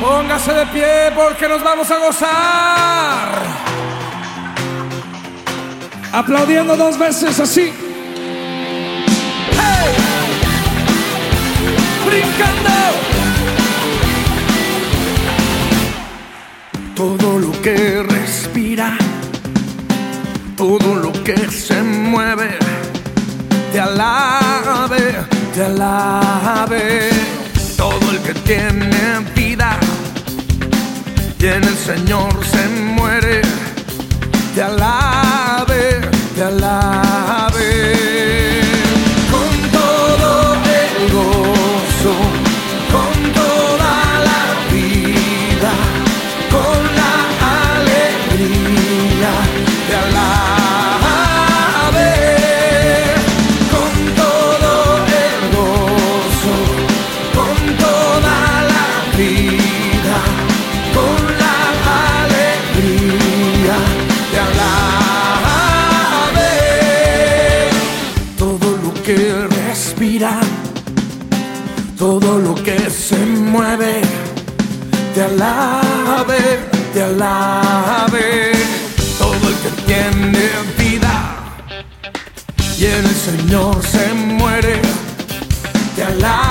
Póngase de pie porque nos vamos a gozar. Aplaudiendo dos veces así. ¡Hey! Brincando. Todo lo que respira, todo lo que se mueve, te alabe, te alabe. Todo el que tiene Señor lo que se mueve, te alabe, te alabe. Todo el que tiene vida y en el Señor se muere, te alabe,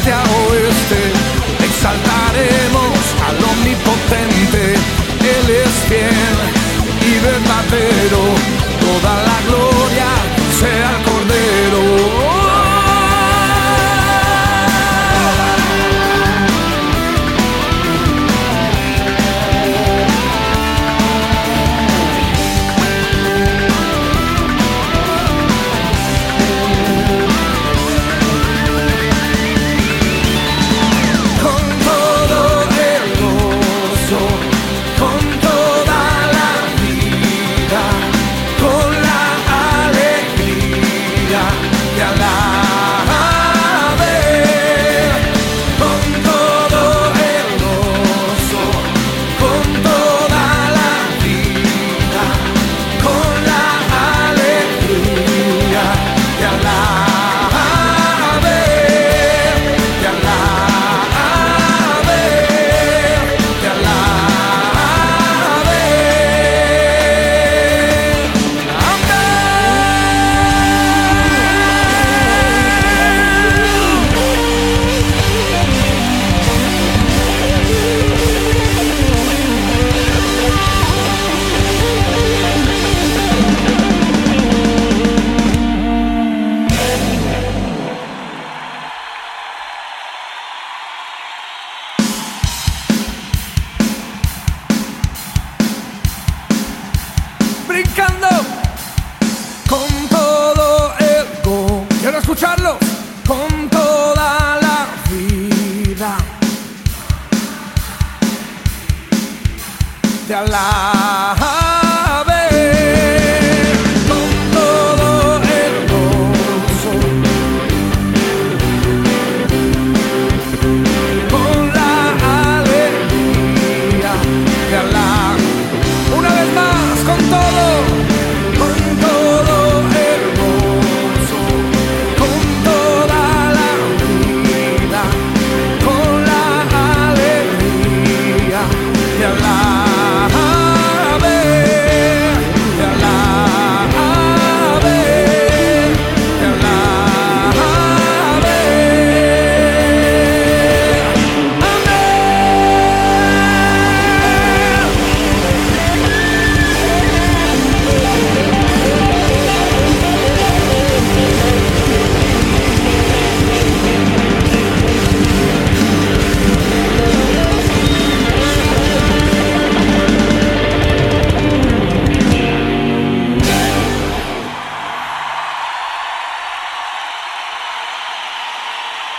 este oeste, exaltaremos al omnipotente, Él es fiel y verdadero, toda la Con todo el go. Quiero escucharlo. con toda la vida. Te alabo.